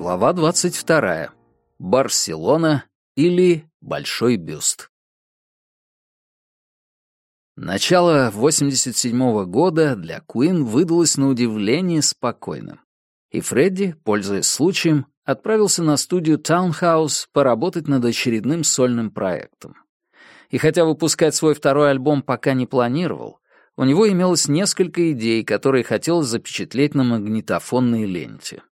Глава 22. Барселона или Большой бюст. Начало 87-го года для Queen выдалось на удивление спокойным. И Фредди, пользуясь случаем, отправился на студию Townhouse поработать над очередным сольным проектом. И хотя выпускать свой второй альбом пока не планировал, у него имелось несколько идей, которые хотелось запечатлеть на магнитофонной ленте.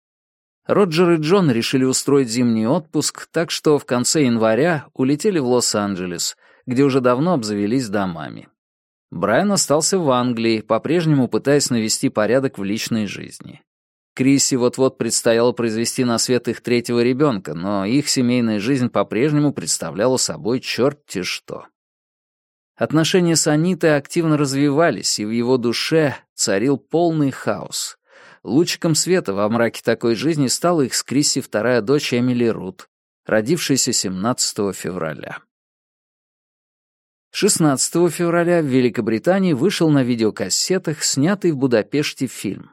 Роджер и Джон решили устроить зимний отпуск, так что в конце января улетели в Лос-Анджелес, где уже давно обзавелись домами. Брайан остался в Англии, по-прежнему пытаясь навести порядок в личной жизни. Крисе вот-вот предстояло произвести на свет их третьего ребенка, но их семейная жизнь по-прежнему представляла собой черти что. Отношения с Анитой активно развивались, и в его душе царил полный хаос. Лучиком света во мраке такой жизни стала их с Крисси вторая дочь Эмили Рут, родившаяся 17 февраля. 16 февраля в Великобритании вышел на видеокассетах снятый в Будапеште фильм.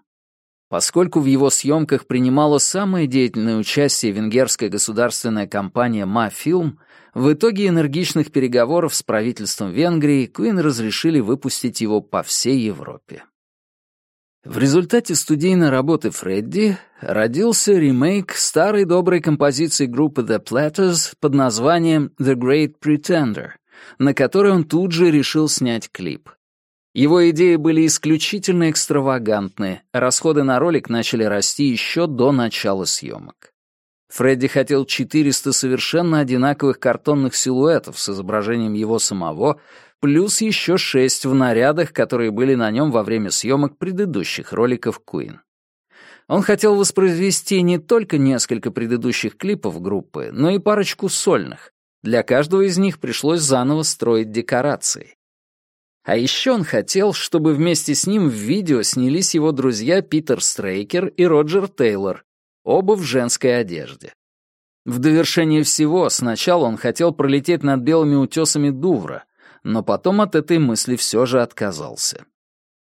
Поскольку в его съемках принимала самое деятельное участие венгерская государственная компания «Мафилм», в итоге энергичных переговоров с правительством Венгрии Куин разрешили выпустить его по всей Европе. В результате студийной работы Фредди родился ремейк старой доброй композиции группы The Platters под названием «The Great Pretender», на которой он тут же решил снять клип. Его идеи были исключительно экстравагантны, а расходы на ролик начали расти еще до начала съемок. Фредди хотел 400 совершенно одинаковых картонных силуэтов с изображением его самого, плюс еще шесть в нарядах, которые были на нем во время съемок предыдущих роликов Куин. Он хотел воспроизвести не только несколько предыдущих клипов группы, но и парочку сольных. Для каждого из них пришлось заново строить декорации. А еще он хотел, чтобы вместе с ним в видео снялись его друзья Питер Стрейкер и Роджер Тейлор, оба в женской одежде. В довершение всего сначала он хотел пролететь над белыми утесами Дувра — но потом от этой мысли все же отказался.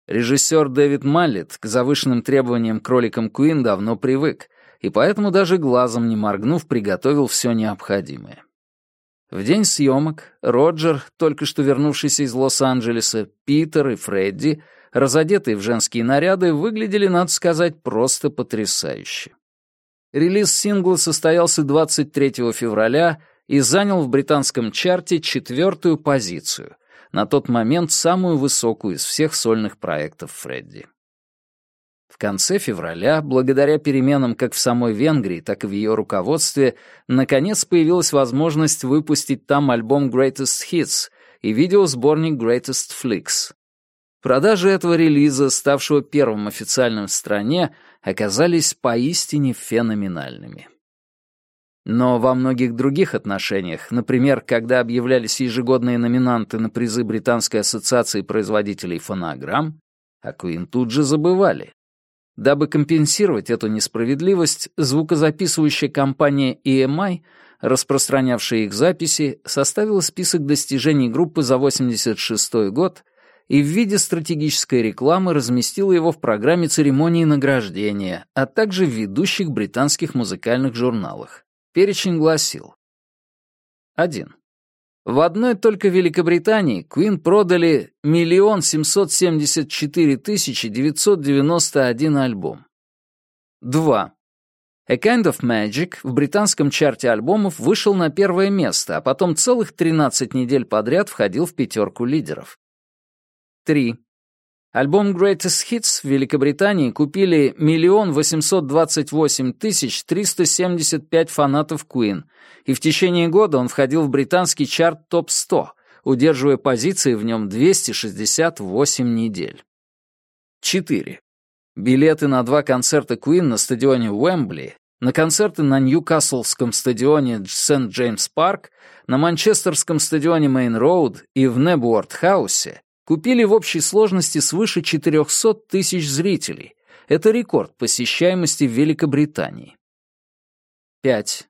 Режиссер Дэвид Маллет к завышенным требованиям кроликам Куин давно привык, и поэтому даже глазом не моргнув, приготовил все необходимое. В день съемок Роджер, только что вернувшийся из Лос-Анджелеса, Питер и Фредди, разодетые в женские наряды, выглядели, надо сказать, просто потрясающе. Релиз сингла состоялся 23 февраля, и занял в британском чарте четвертую позицию, на тот момент самую высокую из всех сольных проектов Фредди. В конце февраля, благодаря переменам как в самой Венгрии, так и в ее руководстве, наконец появилась возможность выпустить там альбом Greatest Hits и видеосборник Greatest Flicks. Продажи этого релиза, ставшего первым официальным в стране, оказались поистине феноменальными. Но во многих других отношениях, например, когда объявлялись ежегодные номинанты на призы Британской ассоциации производителей фонограмм, Акуин тут же забывали. Дабы компенсировать эту несправедливость, звукозаписывающая компания EMI, распространявшая их записи, составила список достижений группы за 1986 год и в виде стратегической рекламы разместила его в программе церемонии награждения, а также в ведущих британских музыкальных журналах. Перечень гласил. 1. В одной только Великобритании Queen продали 1 774 991 альбом. 2. «A Kind of Magic» в британском чарте альбомов вышел на первое место, а потом целых 13 недель подряд входил в пятерку лидеров. 3. Альбом Greatest Hits в Великобритании купили 1 828 375 фанатов Queen, и в течение года он входил в британский чарт ТОП-100, удерживая позиции в нем 268 недель. 4. Билеты на два концерта Queen на стадионе Уэмбли, на концерты на Ньюкаслском стадионе Сент-Джеймс-Парк, на Манчестерском стадионе Мейн-Роуд и в Небуорт-хаусе купили в общей сложности свыше 400 тысяч зрителей. Это рекорд посещаемости в Великобритании. 5.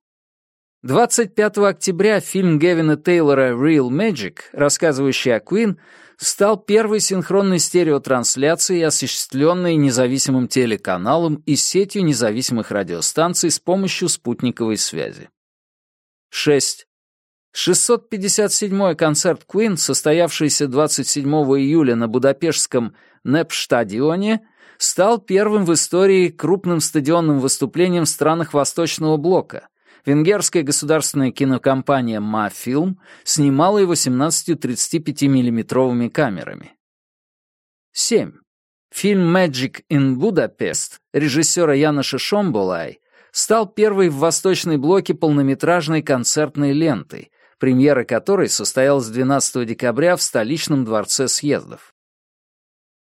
25 октября фильм Гевина Тейлора «Real Magic», рассказывающий о Queen, стал первой синхронной стереотрансляцией, осуществленной независимым телеканалом и сетью независимых радиостанций с помощью спутниковой связи. 6. 657-й концерт Queen, состоявшийся 27 июля на Будапештском НЭП-стадионе, стал первым в истории крупным стадионным выступлением в странах Восточного Блока. Венгерская государственная кинокомпания «Мафилм» снимала его 17-35-миллиметровыми камерами. 7. Фильм «Magic in Budapest» режиссера Яноша Шомболай стал первой в Восточной Блоке полнометражной концертной лентой — премьера которой состоялась 12 декабря в столичном дворце съездов.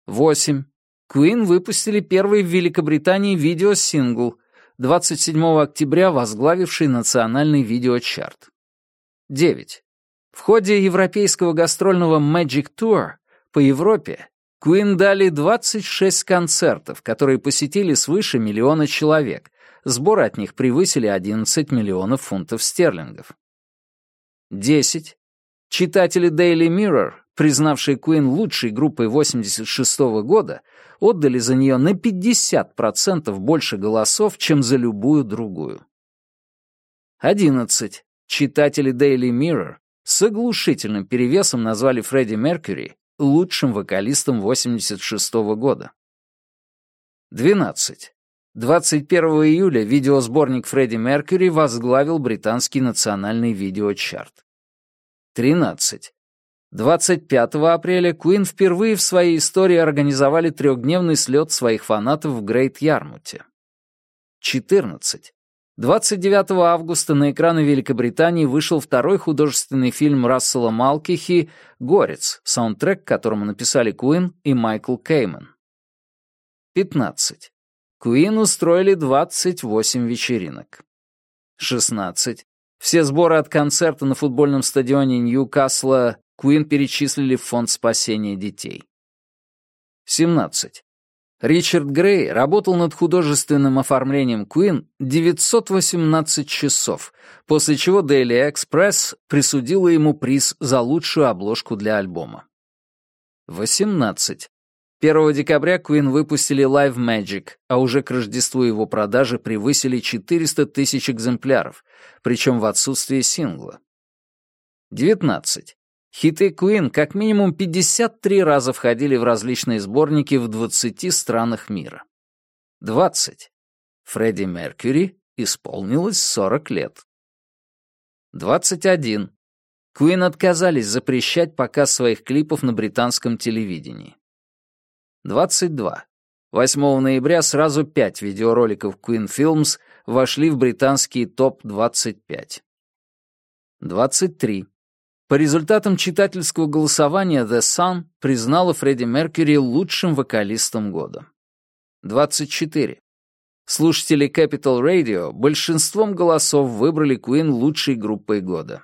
8. Куин выпустили первый в Великобритании видеосингл, 27 октября возглавивший национальный видеочарт. 9. В ходе европейского гастрольного Magic Tour по Европе Куин дали 26 концертов, которые посетили свыше миллиона человек. Сборы от них превысили 11 миллионов фунтов стерлингов. 10. Читатели Daily Mirror, признавшие Queen лучшей группой 86 -го года, отдали за нее на 50% больше голосов, чем за любую другую. 11. Читатели Daily Mirror с оглушительным перевесом назвали Фредди Меркьюри лучшим вокалистом 86 -го года. 12. 21 июля видеосборник Фредди Меркьюри возглавил британский национальный видеочарт. 13. 25 апреля Queen впервые в своей истории организовали трехдневный слет своих фанатов в Грейт-Ярмуте. 14. 29 августа на экраны Великобритании вышел второй художественный фильм Рассела Малкихи «Горец», саундтрек к которому написали Queen и Майкл Кейман. 15. Queen устроили 28 вечеринок. 16. Все сборы от концерта на футбольном стадионе Ньюкасла Куин перечислили в фонд спасения детей. 17. Ричард Грей работал над художественным оформлением Куин 918 часов, после чего Daily Express присудила ему приз за лучшую обложку для альбома. 18. 1 декабря Queen выпустили Live Magic, а уже к Рождеству его продажи превысили 400 тысяч экземпляров, причем в отсутствии сингла. 19. Хиты Queen как минимум 53 раза входили в различные сборники в 20 странах мира. 20. Фредди Меркьюри исполнилось 40 лет. 21. Queen отказались запрещать показ своих клипов на британском телевидении. 22. 8 ноября сразу пять видеороликов Queen Films вошли в британский топ-25. 23. По результатам читательского голосования The Sun признала Фредди Меркьюри лучшим вокалистом года. 24. Слушатели Capital Radio большинством голосов выбрали Queen лучшей группой года.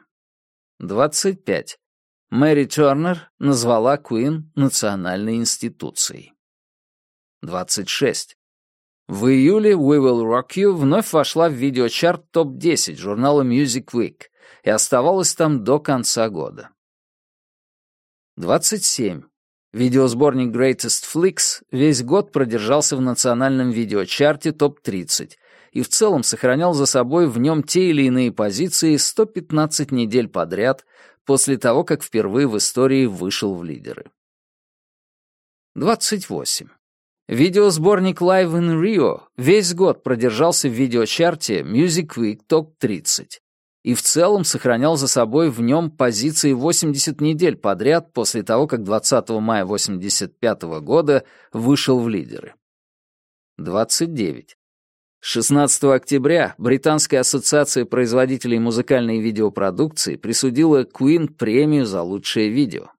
25. Мэри Тёрнер назвала Куин национальной институцией. 26. В июле «We Will Rock You» вновь вошла в видеочарт топ-10 журнала Music Week и оставалась там до конца года. 27. Видеосборник Greatest Flicks весь год продержался в национальном видеочарте топ-30 и в целом сохранял за собой в нем те или иные позиции 115 недель подряд, после того, как впервые в истории вышел в лидеры. 28. Видеосборник Live in Rio весь год продержался в видеочарте Music Week Top 30 и в целом сохранял за собой в нем позиции 80 недель подряд после того, как 20 мая 1985 года вышел в лидеры. 29. 16 октября Британская ассоциация производителей музыкальной видеопродукции присудила Queen премию за лучшее видео.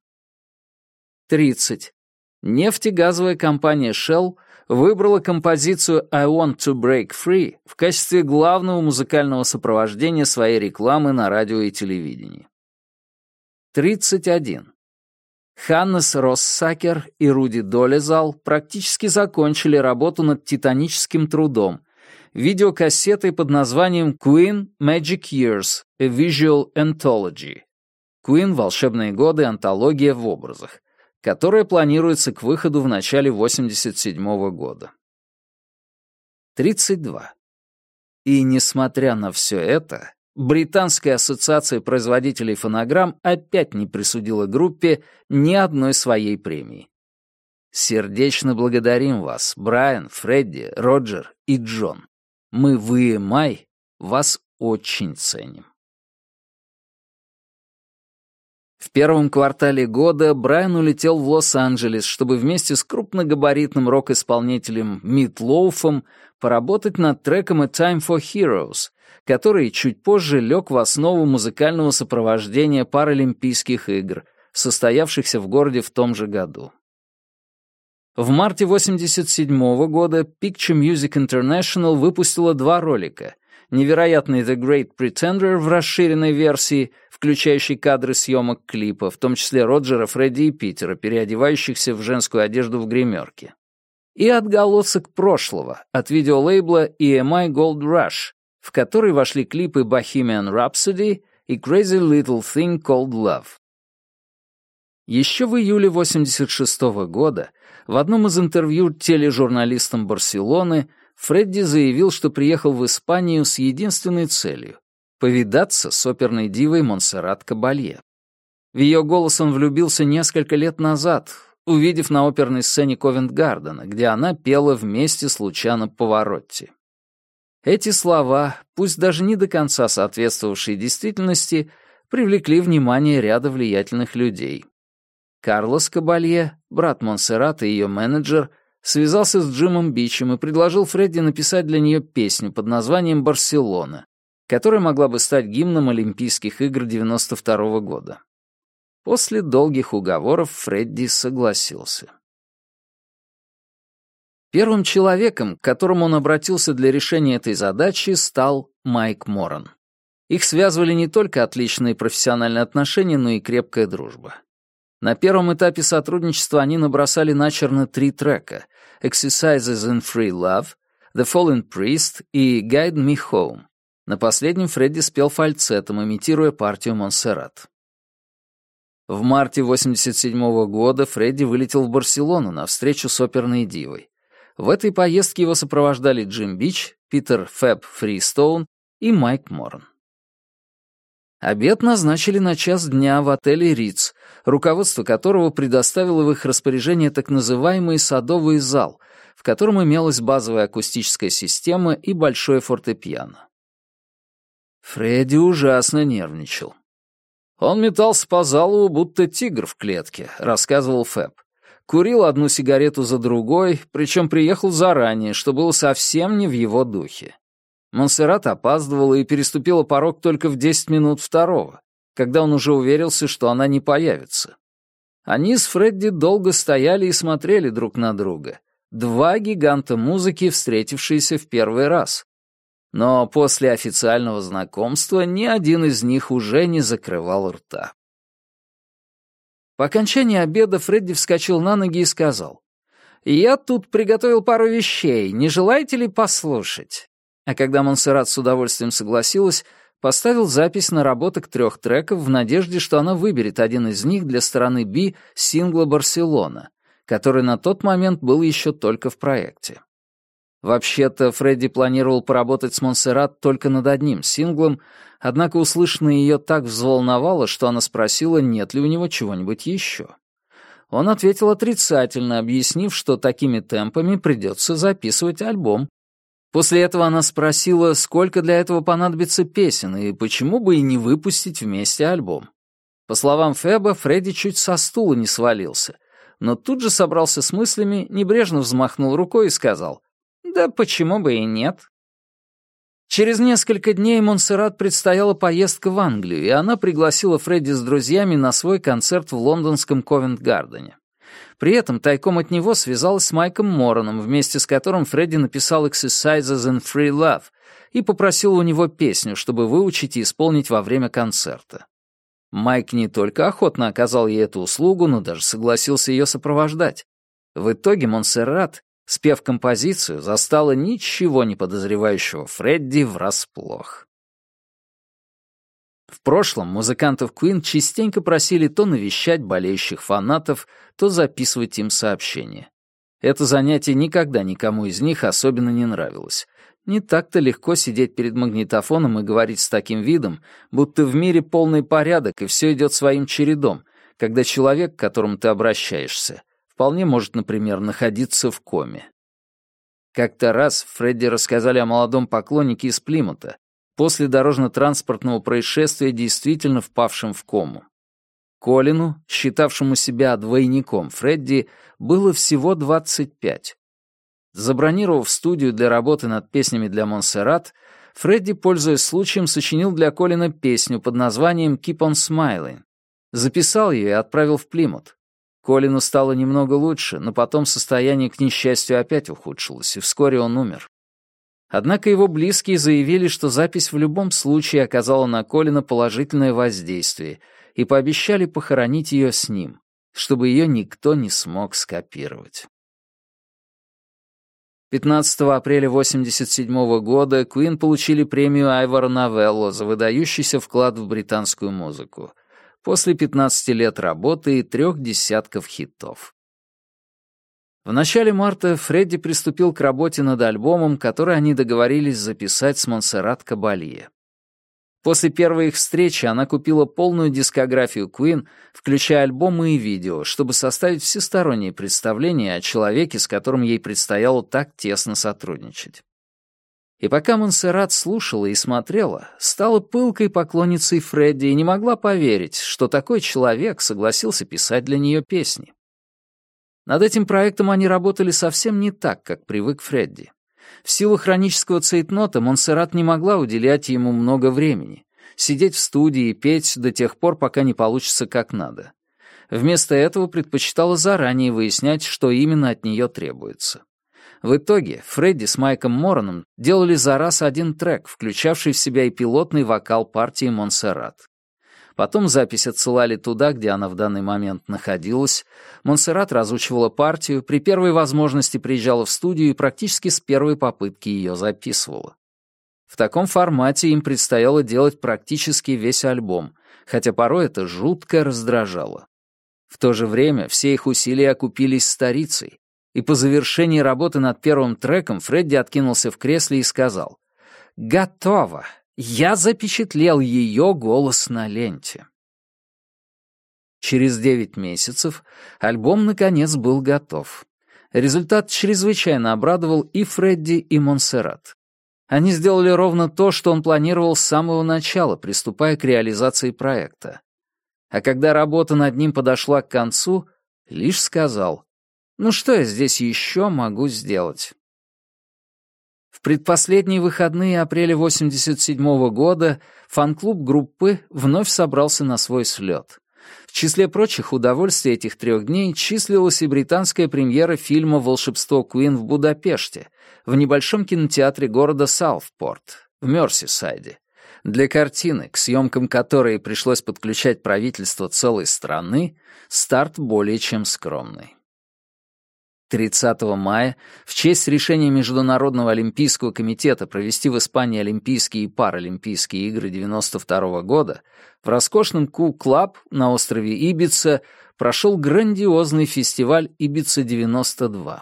30. Нефтегазовая компания Shell выбрала композицию «I want to break free» в качестве главного музыкального сопровождения своей рекламы на радио и телевидении. 31. Ханнес Россакер и Руди Долезал практически закончили работу над титаническим трудом — видеокассетой под названием Queen Magic Years – A Visual Anthology «Queen. Волшебные годы. Антология в образах», которая планируется к выходу в начале 1987 -го года. 32. И несмотря на все это, Британская ассоциация производителей фонограмм опять не присудила группе ни одной своей премии. Сердечно благодарим вас, Брайан, Фредди, Роджер и Джон. Мы вы Май вас очень ценим. В первом квартале года Брайан улетел в Лос-Анджелес, чтобы вместе с крупногабаритным рок-исполнителем Мит Лоуфом поработать над треком «A Time for Heroes», который чуть позже лег в основу музыкального сопровождения Паралимпийских игр, состоявшихся в городе в том же году. В марте 1987 года Picture Music International выпустила два ролика. Невероятный The Great Pretender в расширенной версии, включающий кадры съемок клипа, в том числе Роджера, Фредди и Питера, переодевающихся в женскую одежду в гримерке. И отголосок прошлого от видеолейбла EMI Gold Rush, в который вошли клипы Bohemian Rhapsody и Crazy Little Thing Called Love. Еще в июле 86 -го года в одном из интервью тележурналистам Барселоны Фредди заявил, что приехал в Испанию с единственной целью — повидаться с оперной дивой Монсеррат Кабалье. В ее голос он влюбился несколько лет назад, увидев на оперной сцене Ковент-Гардена, где она пела вместе с Лучано Поворотти. Эти слова, пусть даже не до конца соответствовавшие действительности, привлекли внимание ряда влиятельных людей. Карлос Кабалье, брат Монсеррата и ее менеджер, связался с Джимом Бичем и предложил Фредди написать для нее песню под названием «Барселона», которая могла бы стать гимном Олимпийских игр 92 года. После долгих уговоров Фредди согласился. Первым человеком, к которому он обратился для решения этой задачи, стал Майк Моран. Их связывали не только отличные профессиональные отношения, но и крепкая дружба. На первом этапе сотрудничества они набросали начерно три трека «Exercises in Free Love», «The Fallen Priest» и «Guide Me Home». На последнем Фредди спел фальцетом, имитируя партию Монсеррат. В марте 87 -го года Фредди вылетел в Барселону на встречу с оперной дивой. В этой поездке его сопровождали Джим Бич, Питер Фэб Фристоун и Майк Морн. Обед назначили на час дня в отеле «Риц», руководство которого предоставило в их распоряжение так называемый «садовый зал», в котором имелась базовая акустическая система и большое фортепиано. Фредди ужасно нервничал. «Он метался по залу, будто тигр в клетке», — рассказывал Фэб. «Курил одну сигарету за другой, причем приехал заранее, что было совсем не в его духе. Монсеррат опаздывала и переступила порог только в 10 минут второго когда он уже уверился, что она не появится. Они с Фредди долго стояли и смотрели друг на друга. Два гиганта музыки, встретившиеся в первый раз. Но после официального знакомства ни один из них уже не закрывал рта. По окончании обеда Фредди вскочил на ноги и сказал, «Я тут приготовил пару вещей, не желаете ли послушать?» А когда Монсеррат с удовольствием согласилась, поставил запись на работы к трех треков в надежде, что она выберет один из них для стороны B сингла «Барселона», который на тот момент был еще только в проекте. Вообще-то Фредди планировал поработать с Монсеррат только над одним синглом, однако услышанное ее так взволновало, что она спросила, нет ли у него чего-нибудь еще. Он ответил отрицательно, объяснив, что такими темпами придется записывать альбом, После этого она спросила, сколько для этого понадобится песен и почему бы и не выпустить вместе альбом. По словам Феба, Фредди чуть со стула не свалился, но тут же собрался с мыслями, небрежно взмахнул рукой и сказал, «Да почему бы и нет?» Через несколько дней Монсеррат предстояла поездка в Англию, и она пригласила Фредди с друзьями на свой концерт в лондонском Ковент-Гардене. При этом тайком от него связалась с Майком Мороном, вместе с которым Фредди написал «Exercises in Free Love» и попросил у него песню, чтобы выучить и исполнить во время концерта. Майк не только охотно оказал ей эту услугу, но даже согласился ее сопровождать. В итоге Монсеррат, спев композицию, застала ничего не подозревающего Фредди врасплох. В прошлом музыкантов Queen частенько просили то навещать болеющих фанатов, то записывать им сообщения. Это занятие никогда никому из них особенно не нравилось. Не так-то легко сидеть перед магнитофоном и говорить с таким видом, будто в мире полный порядок и все идет своим чередом, когда человек, к которому ты обращаешься, вполне может, например, находиться в коме. Как-то раз Фредди рассказали о молодом поклоннике из Плимута, после дорожно-транспортного происшествия действительно впавшим в кому. Колину, считавшему себя двойником Фредди, было всего 25. Забронировав студию для работы над песнями для Монсеррат, Фредди, пользуясь случаем, сочинил для Колина песню под названием «Keep on Smiling». Записал ее и отправил в Плимут. Колину стало немного лучше, но потом состояние, к несчастью, опять ухудшилось, и вскоре он умер. Однако его близкие заявили, что запись в любом случае оказала на Колина положительное воздействие и пообещали похоронить ее с ним, чтобы ее никто не смог скопировать. 15 апреля 1987 года Куин получили премию Айвара Новелло за выдающийся вклад в британскую музыку после 15 лет работы и трех десятков хитов. В начале марта Фредди приступил к работе над альбомом, который они договорились записать с Монсеррат Кабалье. После первой их встречи она купила полную дискографию Queen, включая альбомы и видео, чтобы составить всестороннее представление о человеке, с которым ей предстояло так тесно сотрудничать. И пока Монсеррат слушала и смотрела, стала пылкой поклонницей Фредди и не могла поверить, что такой человек согласился писать для нее песни. Над этим проектом они работали совсем не так, как привык Фредди. В силу хронического цейтнота Монсеррат не могла уделять ему много времени. Сидеть в студии и петь до тех пор, пока не получится как надо. Вместо этого предпочитала заранее выяснять, что именно от нее требуется. В итоге Фредди с Майком Мороном делали за раз один трек, включавший в себя и пилотный вокал партии «Монсеррат». Потом запись отсылали туда, где она в данный момент находилась. Монсеррат разучивала партию, при первой возможности приезжала в студию и практически с первой попытки ее записывала. В таком формате им предстояло делать практически весь альбом, хотя порой это жутко раздражало. В то же время все их усилия окупились старицей, и по завершении работы над первым треком Фредди откинулся в кресле и сказал «Готово! Я запечатлел ее голос на ленте. Через девять месяцев альбом, наконец, был готов. Результат чрезвычайно обрадовал и Фредди, и Монсеррат. Они сделали ровно то, что он планировал с самого начала, приступая к реализации проекта. А когда работа над ним подошла к концу, лишь сказал, «Ну что я здесь еще могу сделать?» Предпоследние выходные апреля 1987 -го года фан-клуб группы вновь собрался на свой слет. В числе прочих удовольствий этих трех дней числилась и британская премьера фильма «Волшебство Куин» в Будапеште, в небольшом кинотеатре города Саутпорт, в Мерсисайде. Для картины, к съемкам которой пришлось подключать правительство целой страны, старт более чем скромный. 30 мая в честь решения Международного олимпийского комитета провести в Испании Олимпийские и Паралимпийские игры 92 года в роскошном Ку-клаб на острове Ибица прошел грандиозный фестиваль «Ибица-92».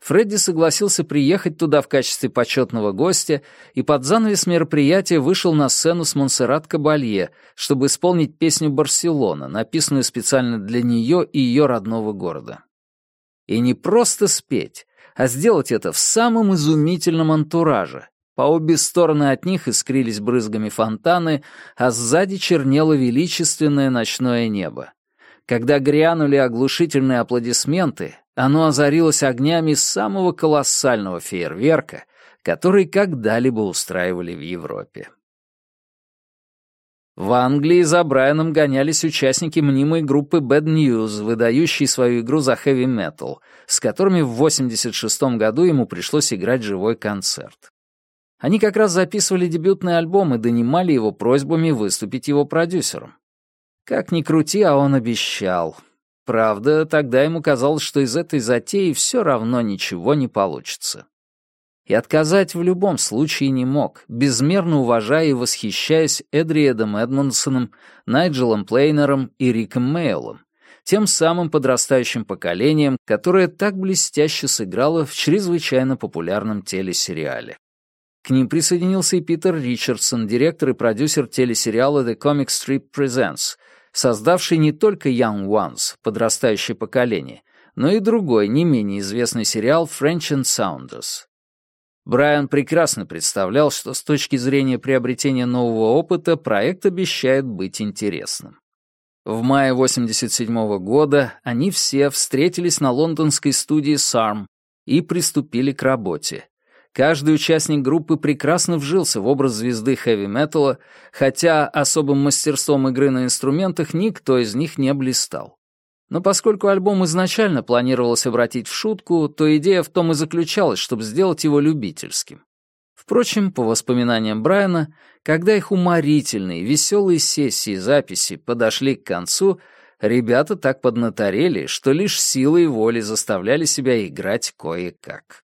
Фредди согласился приехать туда в качестве почетного гостя и под занавес мероприятия вышел на сцену с Монсеррат Кабалье, чтобы исполнить песню «Барселона», написанную специально для нее и ее родного города. И не просто спеть, а сделать это в самом изумительном антураже. По обе стороны от них искрились брызгами фонтаны, а сзади чернело величественное ночное небо. Когда грянули оглушительные аплодисменты, оно озарилось огнями самого колоссального фейерверка, который когда-либо устраивали в Европе. В Англии за Брайаном гонялись участники мнимой группы Bad News, выдающие свою игру за хэви-метал, с которыми в 1986 году ему пришлось играть живой концерт. Они как раз записывали дебютный альбом и донимали его просьбами выступить его продюсером. Как ни крути, а он обещал. Правда, тогда ему казалось, что из этой затеи все равно ничего не получится и отказать в любом случае не мог, безмерно уважая и восхищаясь Эдриэдом Эдмонсоном, Найджелом Плейнером и Риком Мейлом, тем самым подрастающим поколением, которое так блестяще сыграло в чрезвычайно популярном телесериале. К ним присоединился и Питер Ричардсон, директор и продюсер телесериала The Comic Strip Presents, создавший не только Young Ones, подрастающее поколение, но и другой, не менее известный сериал French and Saunders. Брайан прекрасно представлял, что с точки зрения приобретения нового опыта проект обещает быть интересным. В мае 1987 -го года они все встретились на лондонской студии SARM и приступили к работе. Каждый участник группы прекрасно вжился в образ звезды хэви-металла, хотя особым мастерством игры на инструментах никто из них не блистал. Но поскольку альбом изначально планировалось обратить в шутку, то идея в том и заключалась, чтобы сделать его любительским. Впрочем, по воспоминаниям Брайана, когда их уморительные, веселые сессии записи подошли к концу, ребята так поднаторели, что лишь силой воли заставляли себя играть кое-как.